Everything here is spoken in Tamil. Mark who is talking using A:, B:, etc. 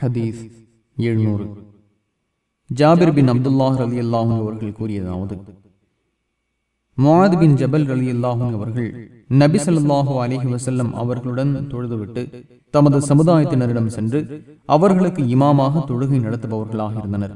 A: ஹதீஸ் எழுநூறு. ஜாபிர் பின் அப்துல்லாஹ் அலி அல்லாஹூ அவர்கள் கூறியதாவது முவாத் பின் ஜபல் அலி அல்லாஹூ அவர்கள் நபி ஸல்லல்லாஹு அலிஹி வசல்லம் அவர்களுடன் தொழுதுவிட்டு தமது சமுதாயத்தினரிடம் சென்று அவர்களுக்கு இமாமாக தொழுகை நடத்துபவர்களாக இருந்தனர்.